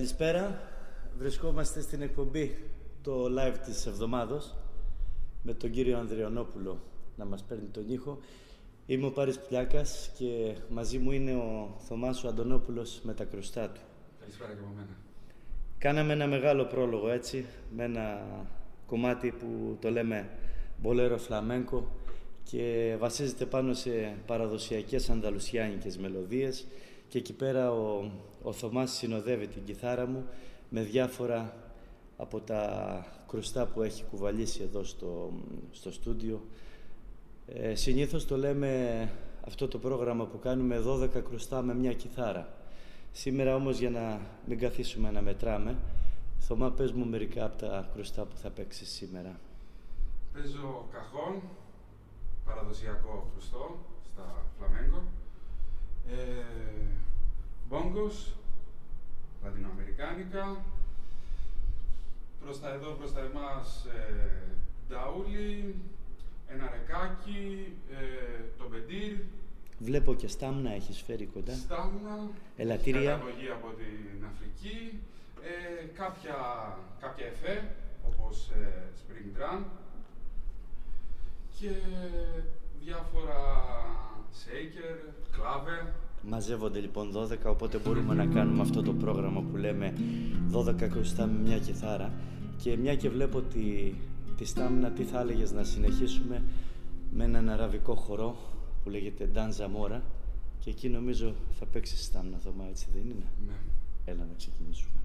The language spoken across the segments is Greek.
Καλησπέρα. Βρισκόμαστε στην εκπομπή το live της εβδομάδος με τον κύριο Ανδριανόπουλο να μας παίρνει τον ήχο. Είμαι ο Πάρης Πλιάκας και μαζί μου είναι ο Θωμάς ο Αντωνόπουλος με τα κρουστά του. Καλησπέρα και από μένα. Κάναμε ένα μεγάλο πρόλογο έτσι, με ένα κομμάτι που το λέμε μπολέρο φλαμέγκο και βασίζεται πάνω σε παραδοσιακές ανταλουσιάνικες μελωδίες και εκεί πέρα ο, ο Θωμάς συνοδεύει την κιθάρα μου με διάφορα από τα κρουστά που έχει κουβαλήσει εδώ στο, στο στούντιο. Ε, συνήθως το λέμε αυτό το πρόγραμμα που κάνουμε 12 κρουστά με μια κιθάρα. Σήμερα όμως για να μην καθίσουμε να μετράμε, Θωμά πες μου μερικά από τα κρουστά που θα παίξεις σήμερα. Παίζω καχόν, παραδοσιακό κρουστό στα φλαμέγκο. Ε, μπόγκος, λατινοαμερικάνικα. Προς τα εδώ, προς τα εμάς, ε, νταούλι, ένα ρεκάκι, ε, το μπεντήρ. Βλέπω και στάμνα έχεις φέρει κοντά. Στάμνα. Ελαττήρια. Καταγωγή από την Αφρική. Ε, κάποια, κάποια εφέ, όπως ε, Spring Drum. Και διάφορα shaker, κλάβε. Μαζεύονται λοιπόν 12, οπότε μπορούμε να κάνουμε αυτό το πρόγραμμα που λέμε 12 ακουστά με μια κιθάρα και μια και βλέπω τη, τη στάμνα, τι θα έλεγες να συνεχίσουμε με έναν αραβικό χορό που λέγεται Ντάνζα Μόρα και εκεί νομίζω θα παίξει στάμνα Θωμά, έτσι δεν είναι; Ναι. Έλα να ξεκινήσουμε.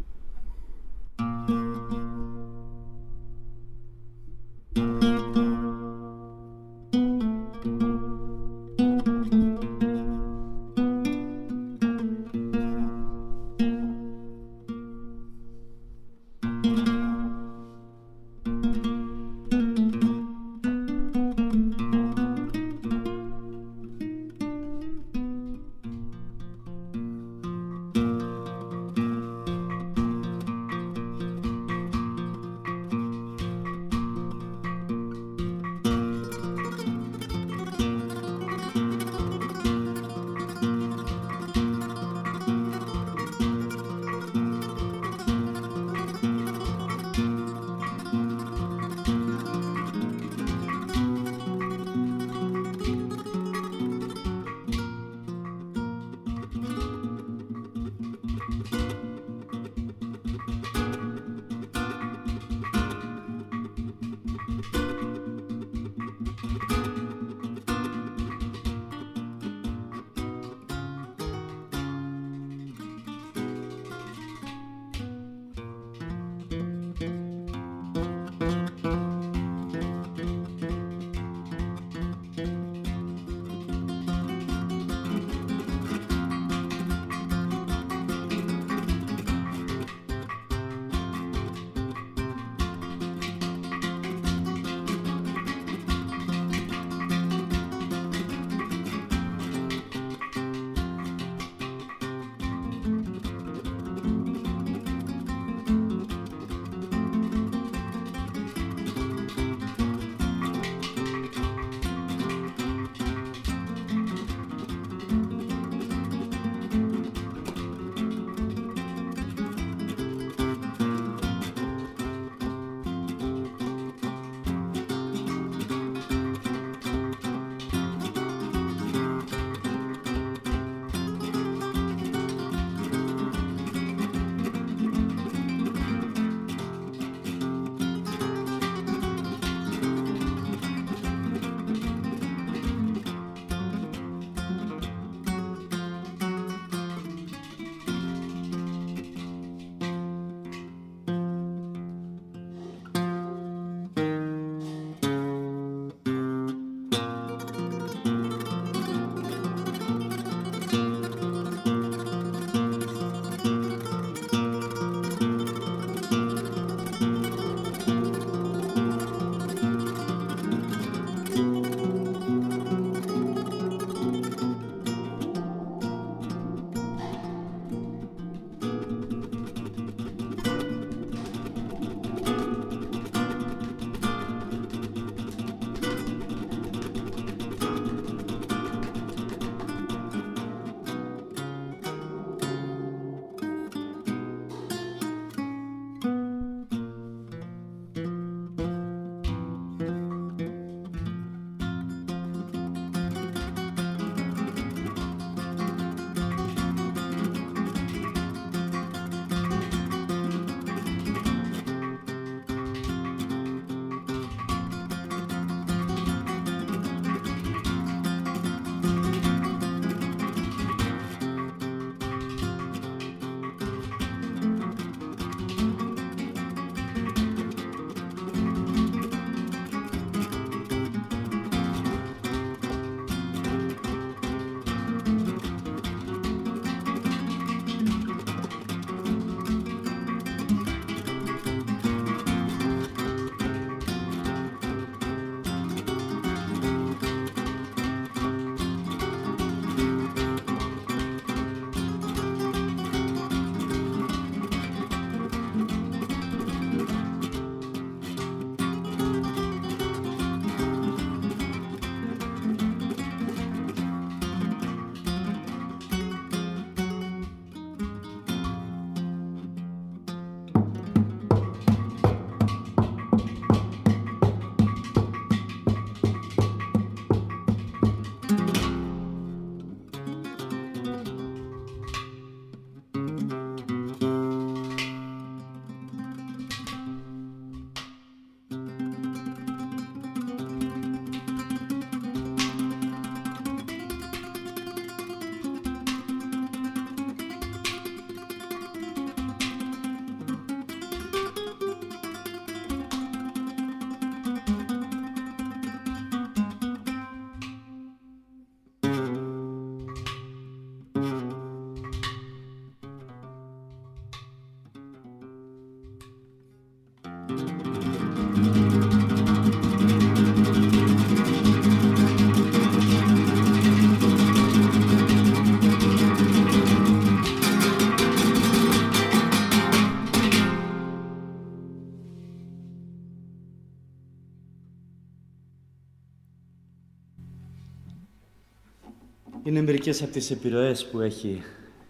Είναι μερικές από τις επιρροές που έχει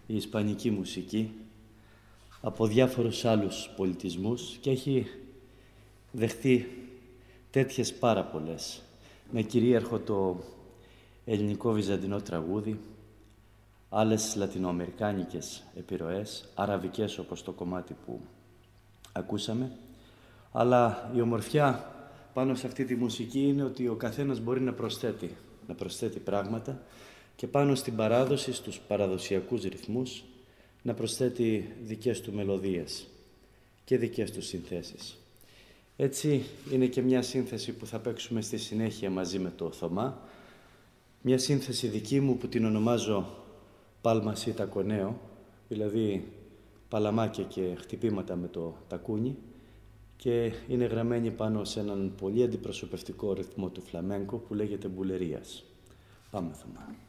η ισπανική μουσική από διάφορους άλλους πολιτισμούς και έχει δεχτεί τέτοιες πάρα πολλές. Με κυρίαρχο το ελληνικό βυζαντινό τραγούδι, άλλες λατινοαμερικάνικες επιρροές, αραβικές όπως το κομμάτι που ακούσαμε, αλλά η ομορφιά πάνω σε αυτή τη μουσική είναι ότι ο καθένας μπορεί να προσθέτει, να προσθέτει πράγματα και πάνω στην παράδοση, στους παραδοσιακούς ρυθμούς, να προσθέτει δικές του μελωδίες και δικές του συνθέσεις. Έτσι είναι και μια σύνθεση που θα παίξουμε στη συνέχεια μαζί με το Θωμά, μια σύνθεση δική μου που την ονομάζω «Πάλμα Σίτα Κονέο», δηλαδή παλαμάκια και χτυπήματα με το τακούνι και είναι γραμμένη πάνω σε έναν πολύ αντιπροσωπευτικό ρυθμό του φλαμένκο που λέγεται «Μπουλερίας». Πάμε Θωμά.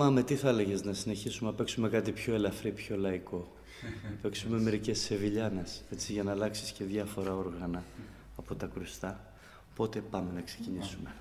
Ρώμα, με τι θα έλεγες να συνεχίσουμε να παίξουμε κάτι πιο ελαφρύ, πιο λαϊκό. να παίξουμε μερικές σεβιλιάνες, έτσι, για να αλλάξεις και διάφορα όργανα από τα κρουστά. Οπότε πάμε να ξεκινήσουμε.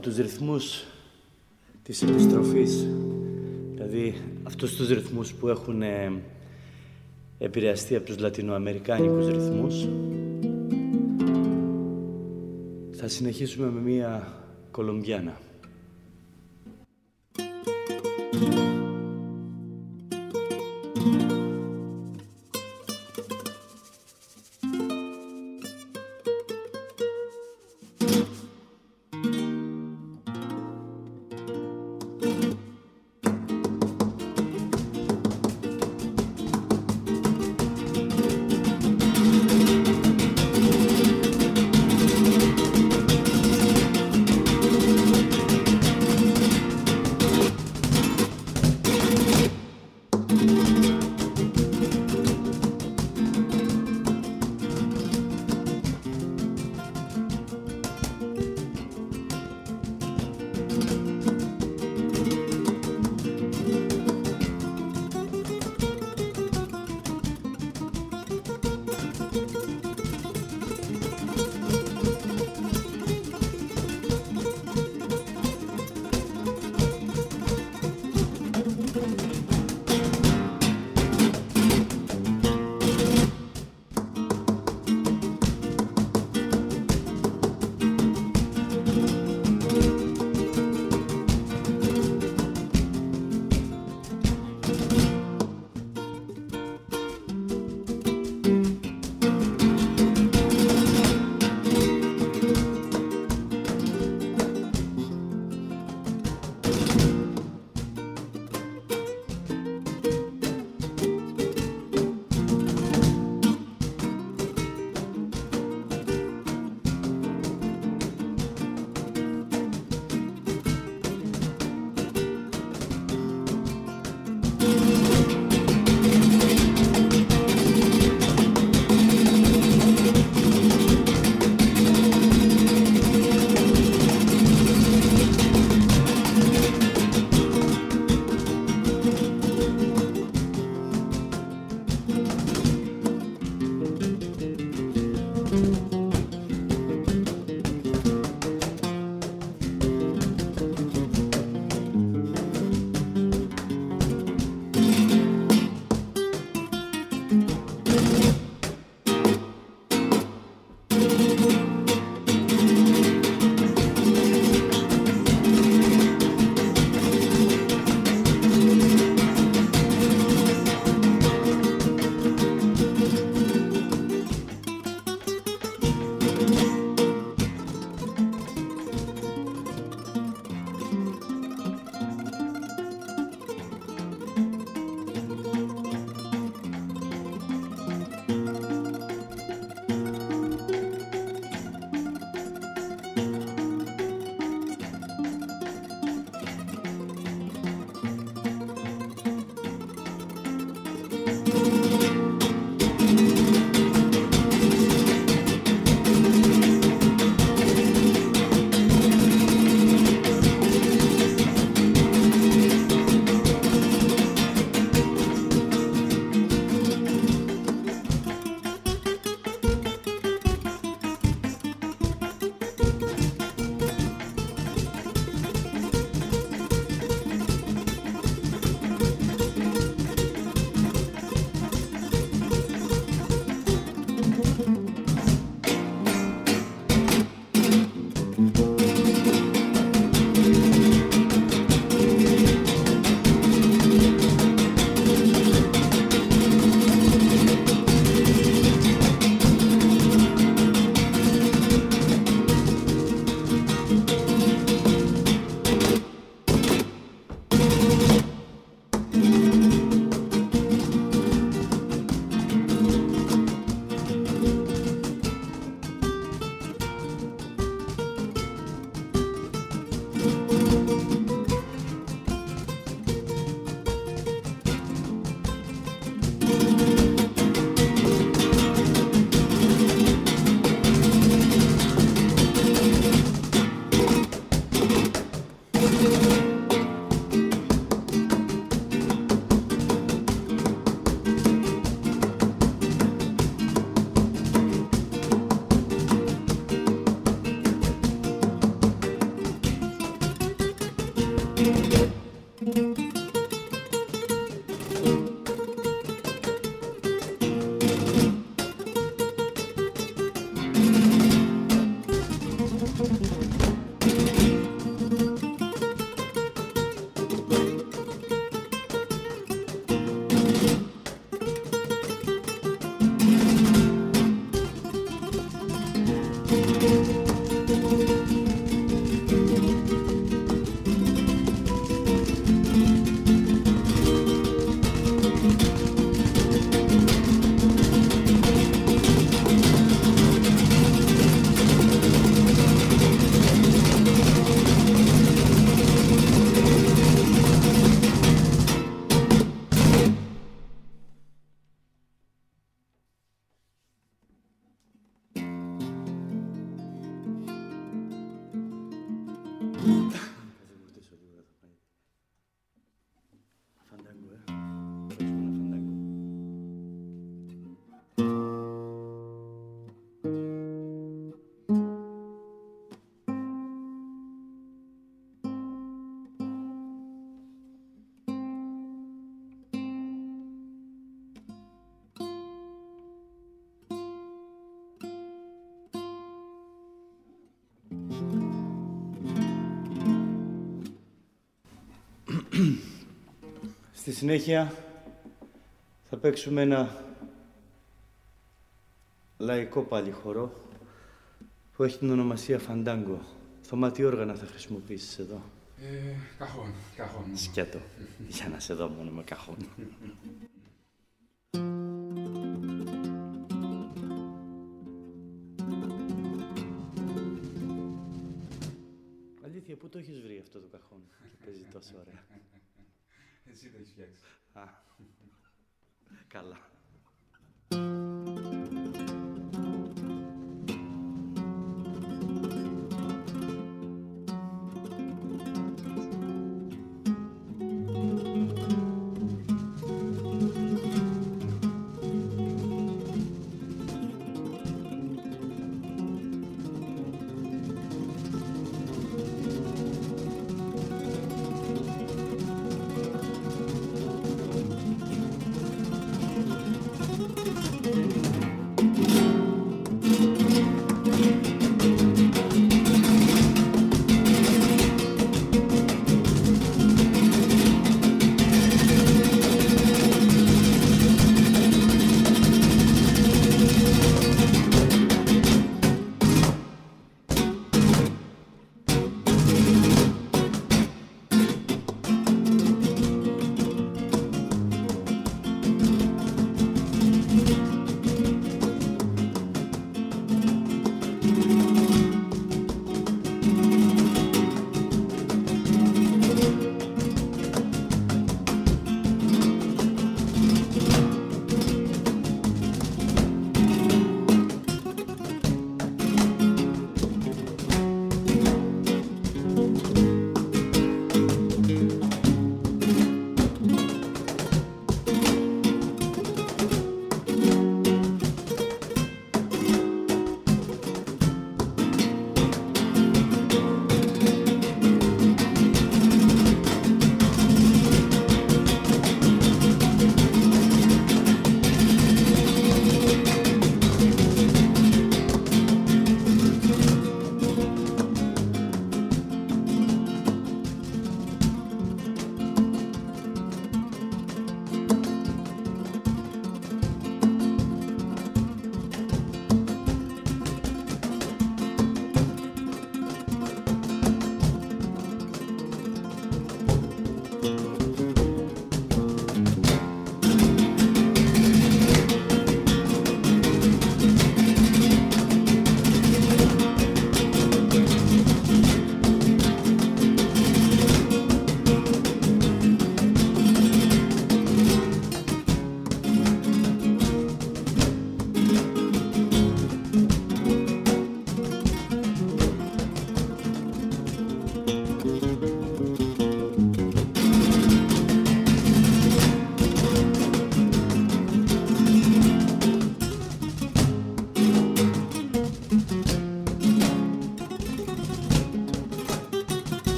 Τους ρυθμούς της επιστροφής, δηλαδή αυτούς τους ρυθμούς που έχουν ε, επηρεαστεί από τους λατινοαμερικάνικους ρυθμούς. Θα συνεχίσουμε με μία Κολομπιάνα. Στη συνέχεια θα παίξουμε ένα λαϊκό πάλι χορό που έχει την ονομασία Φαντάγκο. Θωμά, τι όργανα θα χρησιμοποιήσεις εδώ. Ε, καχόν, καχόν. Σκέτο. Για να σε δω μόνο με καχόν.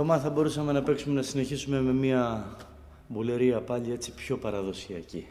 Θωμά, θα μπορούσαμε να παίξουμε να συνεχίσουμε με μια μπουλερία πάλι έτσι πιο παραδοσιακή.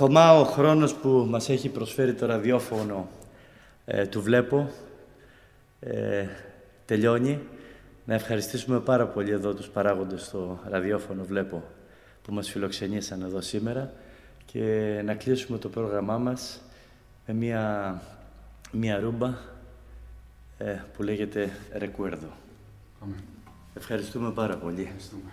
Θωμά, ο χρόνος που μας έχει προσφέρει το ραδιόφωνο ε, του βλέπω ε, τελειώνει. Να ευχαριστήσουμε πάρα πολύ εδώ τους παράγοντες στο ραδιόφωνο βλέπω που μας φιλοξενήσαν εδώ σήμερα και να κλείσουμε το πρόγραμμά μας με μια, μια ρούμπα ε, που λέγεται Recuerdo. Ευχαριστούμε πάρα πολύ. Ευχαριστούμε.